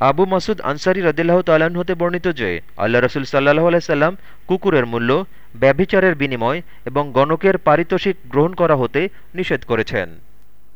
আবু মাসুদ আনসারি রদিল্লাহ তালান হতে বর্ণিত যে, আল্লাহ রসুল সাল্লাহ আলাইসাল্লাম কুকুরের মূল্য, ব্যভিচারের বিনিময় এবং গণকের পারিতোষিক গ্রহণ করা হতে নিষেধ করেছেন।